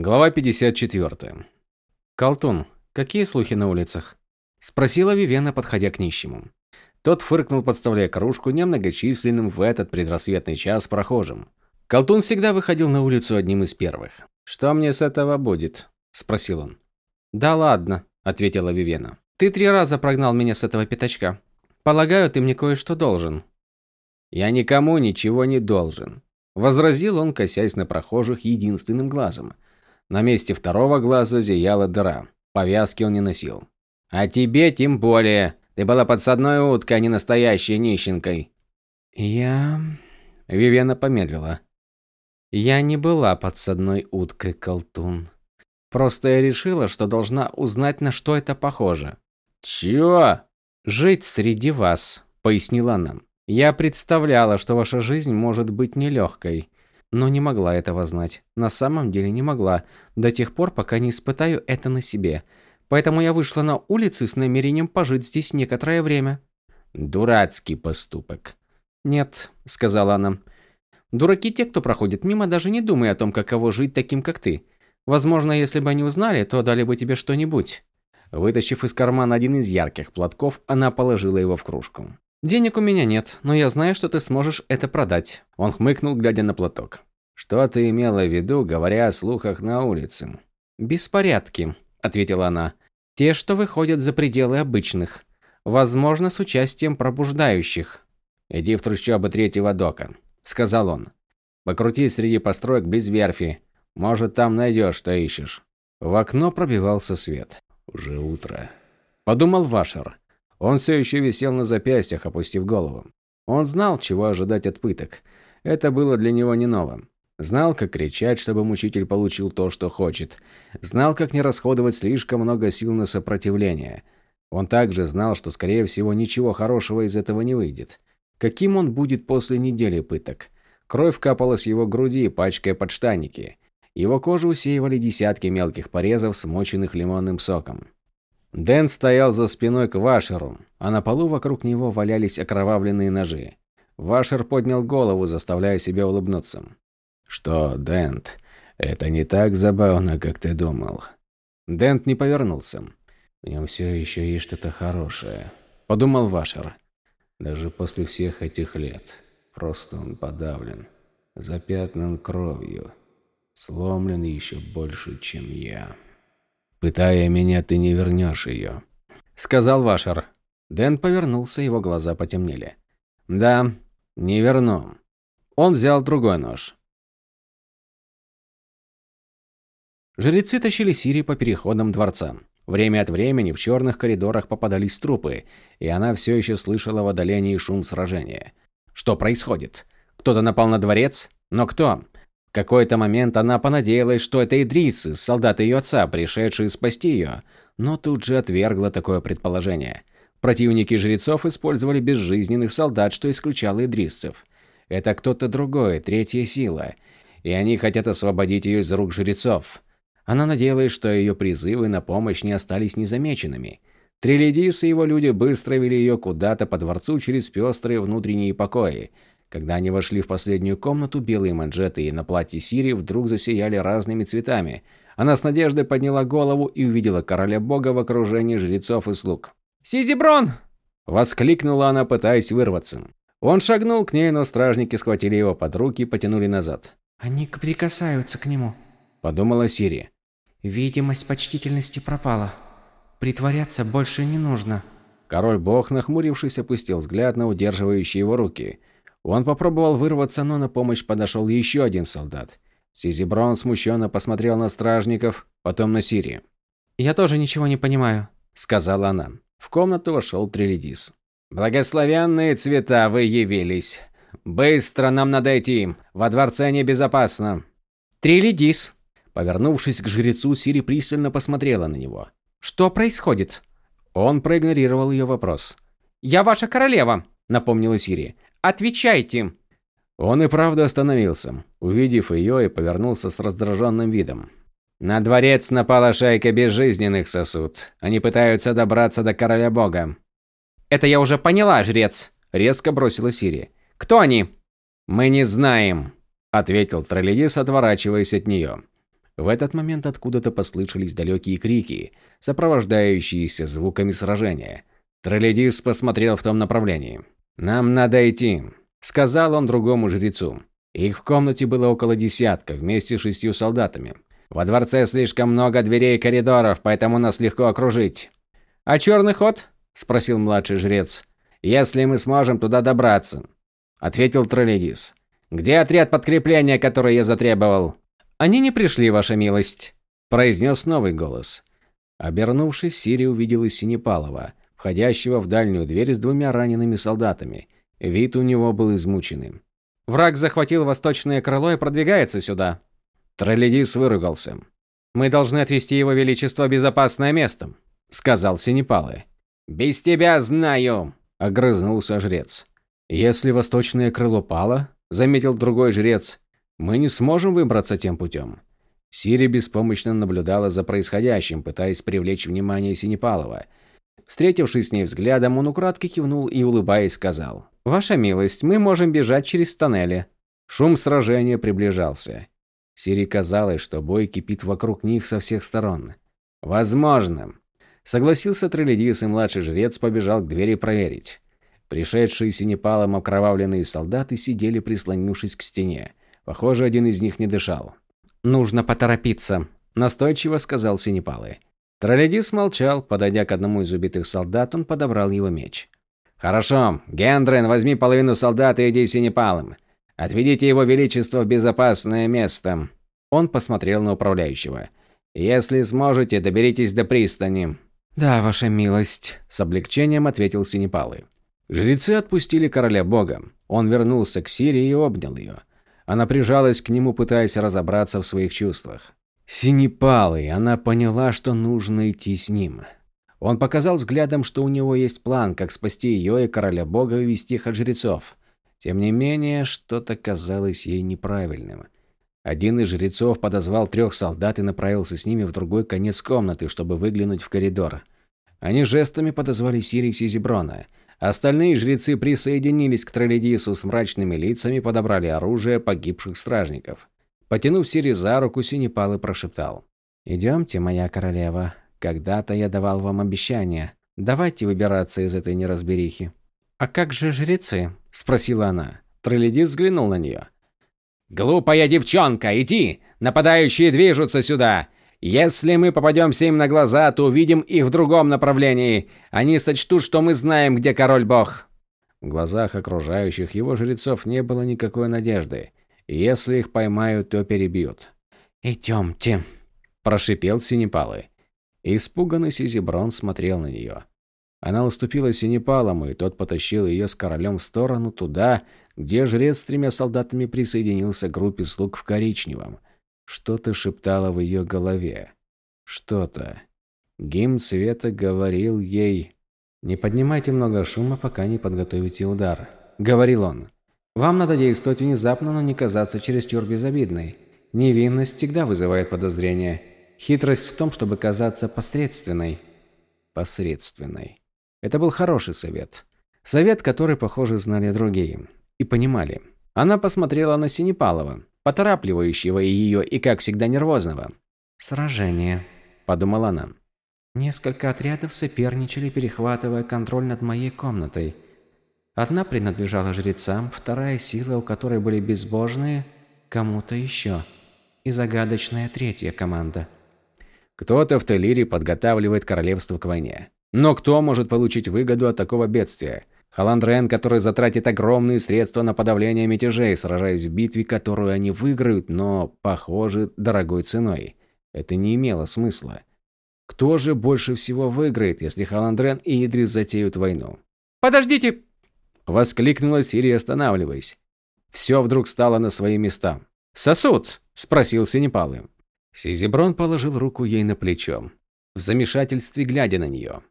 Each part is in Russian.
Глава 54. «Колтун, какие слухи на улицах?» – спросила Вивена, подходя к нищему. Тот фыркнул, подставляя кружку немногочисленным в этот предрассветный час прохожим. Колтун всегда выходил на улицу одним из первых. «Что мне с этого будет?» – спросил он. «Да ладно», – ответила Вивена. «Ты три раза прогнал меня с этого пятачка. Полагаю, ты мне кое-что должен». «Я никому ничего не должен», – возразил он, косясь на прохожих единственным глазом – на месте второго глаза зияла дыра. Повязки он не носил. «А тебе тем более. Ты была подсадной уткой, а не настоящей нищенкой». «Я...» Вивена помедлила. «Я не была подсадной уткой, Колтун. Просто я решила, что должна узнать, на что это похоже». «Чего?» «Жить среди вас», — пояснила она. «Я представляла, что ваша жизнь может быть нелегкой но не могла этого знать. На самом деле не могла, до тех пор, пока не испытаю это на себе. Поэтому я вышла на улицу с намерением пожить здесь некоторое время. Дурацкий поступок. Нет, сказала она. Дураки те, кто проходит мимо, даже не думая о том, каково жить таким, как ты. Возможно, если бы они узнали, то дали бы тебе что-нибудь. Вытащив из кармана один из ярких платков, она положила его в кружку. «Денег у меня нет, но я знаю, что ты сможешь это продать». Он хмыкнул, глядя на платок. «Что ты имела в виду, говоря о слухах на улице?» «Беспорядки», – ответила она. «Те, что выходят за пределы обычных. Возможно, с участием пробуждающих». «Иди в трущобы третьего дока», – сказал он. «Покрутись среди построек близ верфи. Может, там найдешь, что ищешь». В окно пробивался свет. «Уже утро», – подумал Вашер. Он все еще висел на запястьях, опустив голову. Он знал, чего ожидать от пыток. Это было для него не новым. Знал, как кричать, чтобы мучитель получил то, что хочет. Знал, как не расходовать слишком много сил на сопротивление. Он также знал, что, скорее всего, ничего хорошего из этого не выйдет. Каким он будет после недели пыток? Кровь капала с его груди, пачкая подштанники. Его кожу усеивали десятки мелких порезов, смоченных лимонным соком. Дэн стоял за спиной к Вашеру, а на полу вокруг него валялись окровавленные ножи. Вашер поднял голову, заставляя себя улыбнуться. «Что, Дент, это не так забавно, как ты думал?» Дент не повернулся. «В нем все еще есть что-то хорошее», – подумал Вашер. «Даже после всех этих лет. Просто он подавлен, запятнан кровью, сломлен еще больше, чем я». Пытая меня, ты не вернешь ее», — сказал Вашер. Дэн повернулся, его глаза потемнели. «Да, не верну». Он взял другой нож. Жрецы тащили Сири по переходам дворца. Время от времени в черных коридорах попадались трупы, и она все еще слышала в отдалении шум сражения. Что происходит? Кто-то напал на дворец? Но кто? В какой-то момент она понадеялась, что это Идрисы, солдаты ее отца, пришедшие спасти ее, но тут же отвергла такое предположение. Противники жрецов использовали безжизненных солдат, что исключало Идрисцев. Это кто-то другой, третья сила, и они хотят освободить ее из рук жрецов. Она надеялась, что ее призывы на помощь не остались незамеченными. Трилидис и его люди быстро вели ее куда-то по дворцу через пестрые внутренние покои, когда они вошли в последнюю комнату, белые манжеты на платье Сири вдруг засияли разными цветами. Она с надеждой подняла голову и увидела короля бога в окружении жрецов и слуг. «Сизиброн!» – воскликнула она, пытаясь вырваться. Он шагнул к ней, но стражники схватили его под руки и потянули назад. «Они прикасаются к нему», – подумала Сири. «Видимость почтительности пропала. Притворяться больше не нужно». Король-бог, нахмурившись, опустил взгляд на удерживающие его руки – он попробовал вырваться, но на помощь подошел еще один солдат. Сизиброн смущенно посмотрел на стражников, потом на Сири. «Я тоже ничего не понимаю», – сказала она. В комнату вошел Трилидис. «Благословенные цвета вы явились. Быстро нам надо идти. Во дворце небезопасно». «Трилидис!» Повернувшись к жрецу, Сири пристально посмотрела на него. «Что происходит?» Он проигнорировал ее вопрос. «Я ваша королева», – напомнила Сири. Отвечайте!» Он и правда остановился, увидев ее, и повернулся с раздраженным видом. «На дворец напала шайка безжизненных сосуд. Они пытаются добраться до короля бога». «Это я уже поняла, жрец», – резко бросила Сири. «Кто они?» «Мы не знаем», – ответил Троллидис, отворачиваясь от нее. В этот момент откуда-то послышались далекие крики, сопровождающиеся звуками сражения. Тролледис посмотрел в том направлении. «Нам надо идти», – сказал он другому жрецу. Их в комнате было около десятка, вместе с шестью солдатами. «Во дворце слишком много дверей и коридоров, поэтому нас легко окружить». «А черный ход?» – спросил младший жрец. «Если мы сможем туда добраться», – ответил Тролледис. «Где отряд подкрепления, который я затребовал?» «Они не пришли, ваша милость», – произнес новый голос. Обернувшись, Сири увидела Синепалова, входящего в дальнюю дверь с двумя ранеными солдатами. Вид у него был измученный. «Враг захватил восточное крыло и продвигается сюда». Тролледис выругался. «Мы должны отвести его величество безопасное место», – сказал Синепалы. «Без тебя знаю», – огрызнулся жрец. «Если восточное крыло пало», – заметил другой жрец, – «мы не сможем выбраться тем путем». Сири беспомощно наблюдала за происходящим, пытаясь привлечь внимание Синепалова. Встретившись с ней взглядом, он украдкой кивнул и, улыбаясь, сказал. «Ваша милость, мы можем бежать через тоннели». Шум сражения приближался. Сири казалось, что бой кипит вокруг них со всех сторон. «Возможно». Согласился Треледис, и младший жрец побежал к двери проверить. Пришедшие синепалом окровавленные солдаты сидели, прислонившись к стене. Похоже, один из них не дышал. «Нужно поторопиться», – настойчиво сказал Синепалы. Троллядис молчал, подойдя к одному из убитых солдат, он подобрал его меч. «Хорошо, Гендрен, возьми половину солдат и иди Синепалом. Отведите его величество в безопасное место». Он посмотрел на управляющего. «Если сможете, доберитесь до пристани». «Да, ваша милость», – с облегчением ответил Синепалы. Жрецы отпустили короля бога. Он вернулся к Сирии и обнял ее. Она прижалась к нему, пытаясь разобраться в своих чувствах. Синепалый, она поняла, что нужно идти с ним. Он показал взглядом, что у него есть план, как спасти ее и короля бога и увести их от жрецов. Тем не менее, что-то казалось ей неправильным. Один из жрецов подозвал трех солдат и направился с ними в другой конец комнаты, чтобы выглянуть в коридор. Они жестами подозвали Сирикс и Зеброна – Остальные жрецы присоединились к Троллидису с мрачными лицами подобрали оружие погибших стражников. Потянув Сири за руку, Синепал прошептал. «Идемте, моя королева. Когда-то я давал вам обещание. Давайте выбираться из этой неразберихи». «А как же жрецы?» – спросила она. Троллидис взглянул на нее. «Глупая девчонка, иди! Нападающие движутся сюда! Если мы попадемся им на глаза, то увидим их в другом направлении. Они сочтут, что мы знаем, где король-бог. В глазах окружающих его жрецов не было никакой надежды. Если их поймают, то перебьют. «Идемте», – прошипел Синепалы. Испуганный Сизиброн смотрел на нее. Она уступила Синепалому, и тот потащил ее с королем в сторону туда, где жрец с тремя солдатами присоединился к группе слуг в коричневом – что-то шептало в ее голове. Что-то. Гимн света говорил ей... «Не поднимайте много шума, пока не подготовите удар», — говорил он. «Вам надо действовать внезапно, но не казаться чересчур безобидной. Невинность всегда вызывает подозрения. Хитрость в том, чтобы казаться посредственной». Посредственной. Это был хороший совет. Совет, который, похоже, знали другие. И понимали. Она посмотрела на Синепалова поторапливающего ее и, как всегда, нервозного. «Сражение», – подумала она. Несколько отрядов соперничали, перехватывая контроль над моей комнатой. Одна принадлежала жрецам, вторая сила, у которой были безбожные, кому-то еще. И загадочная третья команда. Кто-то в Телире подготавливает королевство к войне. Но кто может получить выгоду от такого бедствия? Халандрен, который затратит огромные средства на подавление мятежей, сражаясь в битве, которую они выиграют, но, похоже, дорогой ценой. Это не имело смысла. Кто же больше всего выиграет, если Халандрен и Идрис затеют войну? «Подождите!» – воскликнула Сирия, останавливаясь. Все вдруг стало на свои места. «Сосуд?» – спросил Синепалы. Сизиброн положил руку ей на плечо, в замешательстве глядя на нее.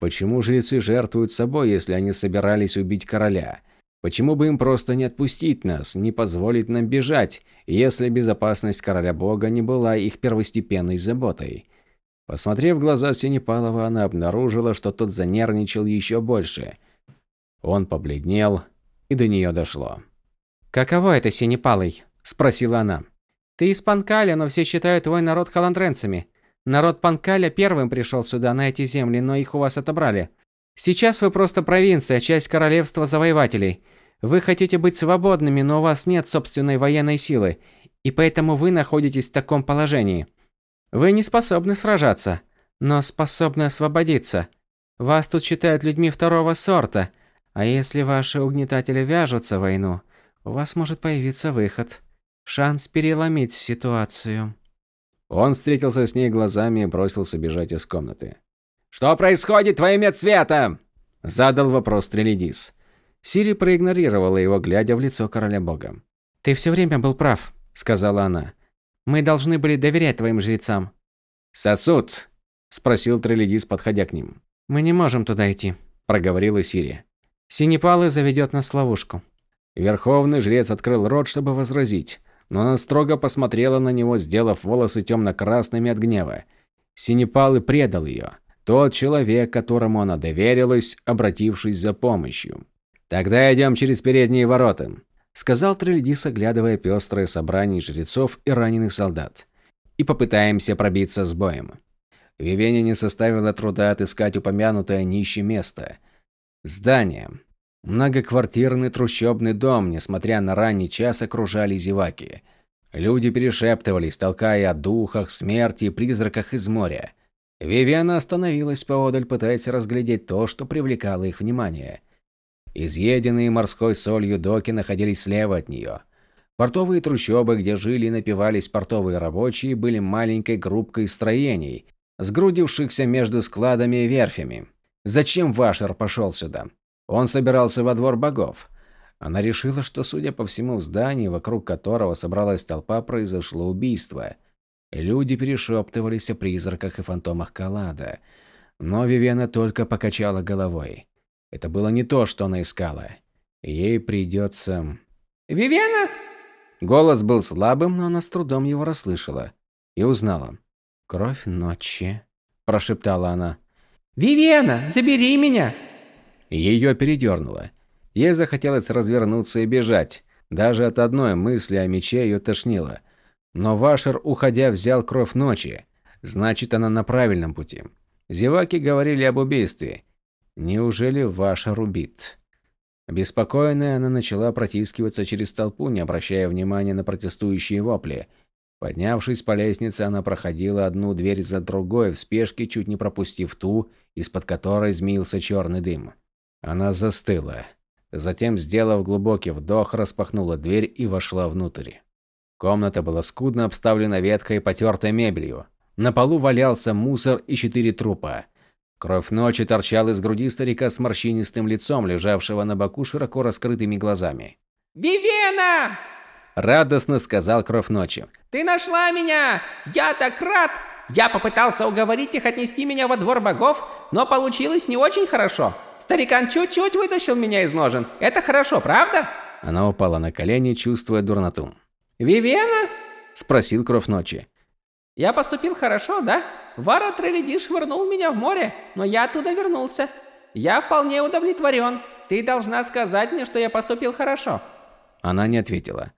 Почему жрецы жертвуют собой, если они собирались убить короля? Почему бы им просто не отпустить нас, не позволить нам бежать, если безопасность короля бога не была их первостепенной заботой? Посмотрев в глаза Синепалова, она обнаружила, что тот занервничал еще больше. Он побледнел, и до нее дошло. «Каково это, Синепалый?» – спросила она. Ты из Панкаля, но все считают твой народ халандренцами. Народ Панкаля первым пришел сюда, на эти земли, но их у вас отобрали. Сейчас вы просто провинция, часть королевства завоевателей. Вы хотите быть свободными, но у вас нет собственной военной силы, и поэтому вы находитесь в таком положении. Вы не способны сражаться, но способны освободиться. Вас тут считают людьми второго сорта, а если ваши угнетатели вяжутся в войну, у вас может появиться выход. Шанс переломить ситуацию. Он встретился с ней глазами и бросился бежать из комнаты. «Что происходит во имя цвета?» Задал вопрос Трелидис. Сири проигнорировала его, глядя в лицо короля бога. «Ты все время был прав», — сказала она. «Мы должны были доверять твоим жрецам». «Сосуд?» — спросил Трелидис, подходя к ним. «Мы не можем туда идти», — проговорила Сири. «Синепалы заведет нас в ловушку». Верховный жрец открыл рот, чтобы возразить, но она строго посмотрела на него, сделав волосы темно-красными от гнева. Синепалы предал ее. Тот человек, которому она доверилась, обратившись за помощью. «Тогда идем через передние ворота», – сказал Трельдис, оглядывая пестрое собрание жрецов и раненых солдат. «И попытаемся пробиться с боем». Вивене не составило труда отыскать упомянутое нищее место. Здание, Многоквартирный трущобный дом, несмотря на ранний час, окружали зеваки. Люди перешептывались, толкая о духах, смерти и призраках из моря. Вивиана остановилась поодаль, пытаясь разглядеть то, что привлекало их внимание. Изъеденные морской солью доки находились слева от нее. Портовые трущобы, где жили и напивались портовые рабочие, были маленькой группкой строений, сгрудившихся между складами и верфями. Зачем Вашер пошел сюда? Он собирался во двор богов. Она решила, что, судя по всему, в здании, вокруг которого собралась толпа, произошло убийство. Люди перешептывались о призраках и фантомах Калада. Но Вивена только покачала головой. Это было не то, что она искала. Ей придется... «Вивена?» Голос был слабым, но она с трудом его расслышала. И узнала. «Кровь ночи», – прошептала она. «Вивена, забери меня!» Ее передернуло. Ей захотелось развернуться и бежать. Даже от одной мысли о мече ее тошнило. Но Вашер, уходя, взял кровь ночи. Значит, она на правильном пути. Зеваки говорили об убийстве. Неужели Вашер убит? Обеспокоенная, она начала протискиваться через толпу, не обращая внимания на протестующие вопли. Поднявшись по лестнице, она проходила одну дверь за другой, в спешке чуть не пропустив ту, из-под которой змеился черный дым. Она застыла. Затем, сделав глубокий вдох, распахнула дверь и вошла внутрь. Комната была скудно обставлена ветхой и потертой мебелью. На полу валялся мусор и четыре трупа. Кровь ночи торчала из груди старика с морщинистым лицом, лежавшего на боку широко раскрытыми глазами. «Вивена!» – радостно сказал Кровь ночи. «Ты нашла меня! Я так рад! Я попытался уговорить их отнести меня во двор богов, но получилось не очень хорошо. Старикан чуть-чуть вытащил меня из ножен. Это хорошо, правда?» Она упала на колени, чувствуя дурноту. «Вивена?» – спросил Кровь Ночи. «Я поступил хорошо, да? Вара Треледи швырнул меня в море, но я оттуда вернулся. Я вполне удовлетворен. Ты должна сказать мне, что я поступил хорошо». Она не ответила.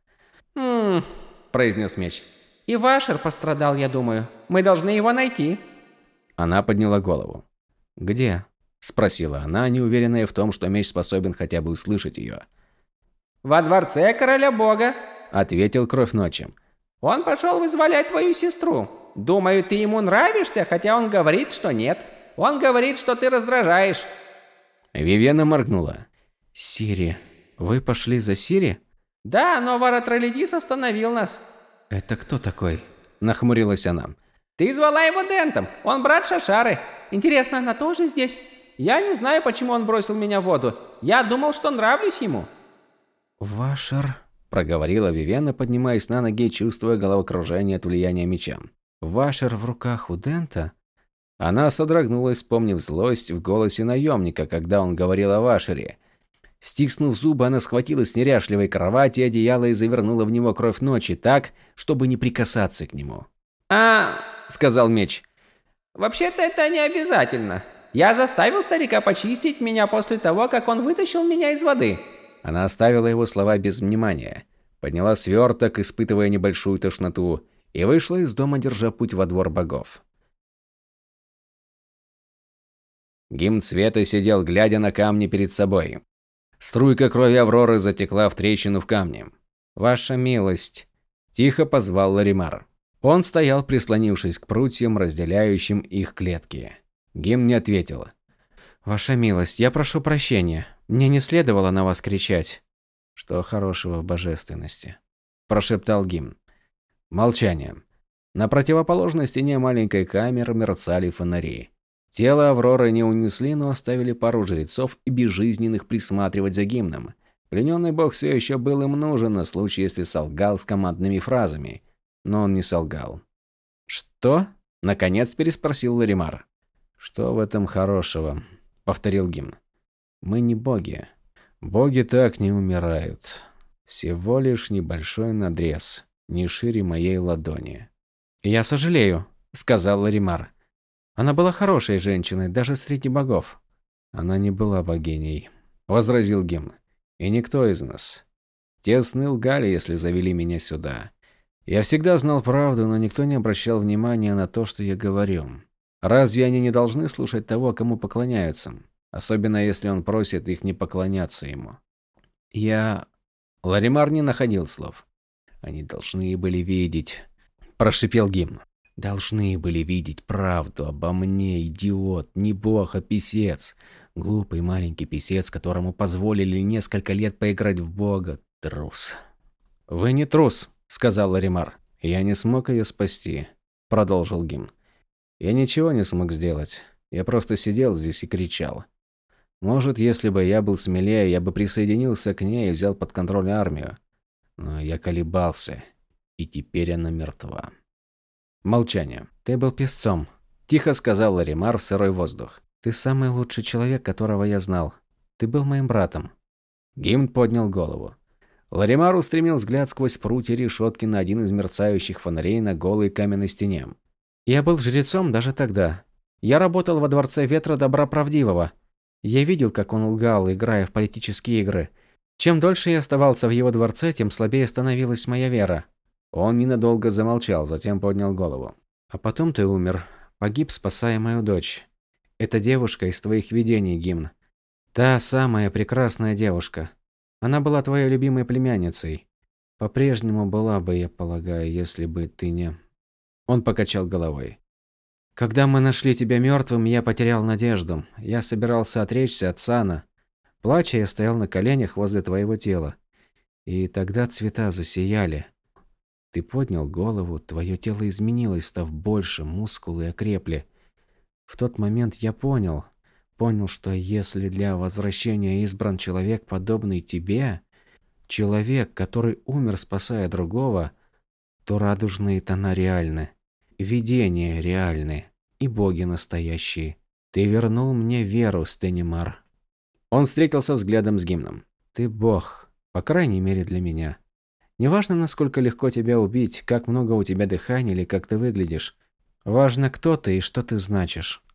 «Хм...» – произнес меч. И Вашер пострадал, я думаю. Мы должны его найти. Она подняла голову. Где? спросила она, неуверенная в том, что меч способен хотя бы услышать ее. Во дворце короля бога, ответил Кровь ночи. Он пошел вызволять твою сестру. Думаю, ты ему нравишься, хотя он говорит, что нет. Он говорит, что ты раздражаешь. Вивена моргнула. Сири, вы пошли за Сири? Да, но Варатролидис остановил нас. «Это кто такой?» – нахмурилась она. «Ты звала его Дентом. Он брат Шашары. Интересно, она тоже здесь? Я не знаю, почему он бросил меня в воду. Я думал, что нравлюсь ему». «Вашер», – проговорила Вивена, поднимаясь на ноги, чувствуя головокружение от влияния меча. «Вашер в руках у Дента?» Она содрогнулась, вспомнив злость в голосе наемника, когда он говорил о Вашере. Стиснув зубы, она схватила с неряшливой кровати одеяло и завернула в него кровь ночи так, чтобы не прикасаться к нему. «А...» – сказал меч. «Вообще-то это не обязательно. Я заставил старика почистить меня после того, как он вытащил меня из воды». Она оставила его слова без внимания. подняла сверток, испытывая небольшую тошноту, и вышла из дома, держа путь во двор богов. Гимн Света сидел, глядя на камни перед собой. Струйка крови Авроры затекла в трещину в камне. «Ваша милость!» – тихо позвал Ларимар. Он стоял, прислонившись к прутьям, разделяющим их клетки. Гимн не ответил. «Ваша милость, я прошу прощения. Мне не следовало на вас кричать». «Что хорошего в божественности?» – прошептал гимн. Молчание. На противоположной стене маленькой камеры мерцали фонари. Тело Авроры не унесли, но оставили пару жрецов и безжизненных присматривать за гимном. Плененный бог все еще был им нужен на случай, если солгал с командными фразами. Но он не солгал. «Что?» – наконец переспросил Ларимар. «Что в этом хорошего?» – повторил гимн. «Мы не боги. Боги так не умирают. Всего лишь небольшой надрез, не шире моей ладони». «Я сожалею», – сказал Ларимар. Она была хорошей женщиной, даже среди богов. Она не была богиней, возразил Гимн. И никто из нас. Те сны лгали, если завели меня сюда. Я всегда знал правду, но никто не обращал внимания на то, что я говорю. Разве они не должны слушать того, кому поклоняются? Особенно если он просит их не поклоняться ему. Я... Ларимар не находил слов. Они должны были видеть. Прошипел гимн. Должны были видеть правду обо мне, идиот, не бог, а писец. Глупый маленький писец, которому позволили несколько лет поиграть в бога. Трус. «Вы не трус», — сказал Ларимар. «Я не смог ее спасти», — продолжил Гимн. «Я ничего не смог сделать. Я просто сидел здесь и кричал. Может, если бы я был смелее, я бы присоединился к ней и взял под контроль армию. Но я колебался, и теперь она мертва». Молчание. «Ты был песцом», – тихо сказал Ларимар в сырой воздух. «Ты самый лучший человек, которого я знал. Ты был моим братом». Гимн поднял голову. Ларимар устремил взгляд сквозь прутья решетки на один из мерцающих фонарей на голой каменной стене. «Я был жрецом даже тогда. Я работал во Дворце Ветра Добра Правдивого. Я видел, как он лгал, играя в политические игры. Чем дольше я оставался в его дворце, тем слабее становилась моя вера. Он ненадолго замолчал, затем поднял голову. «А потом ты умер. Погиб, спасая мою дочь. Это девушка из твоих видений, Гимн. Та самая прекрасная девушка. Она была твоей любимой племянницей. По-прежнему была бы, я полагаю, если бы ты не...» Он покачал головой. «Когда мы нашли тебя мертвым, я потерял надежду. Я собирался отречься от сана. Плача, я стоял на коленях возле твоего тела. И тогда цвета засияли. Ты поднял голову, твое тело изменилось, став больше, мускулы окрепли. В тот момент я понял, понял, что если для возвращения избран человек, подобный тебе, человек, который умер, спасая другого, то радужные тона реальны, видения реальны и боги настоящие. Ты вернул мне веру, Стенимар. Он встретился взглядом с гимном. Ты бог, по крайней мере для меня. Неважно, насколько легко тебя убить, как много у тебя дыхания или как ты выглядишь. Важно, кто ты и что ты значишь.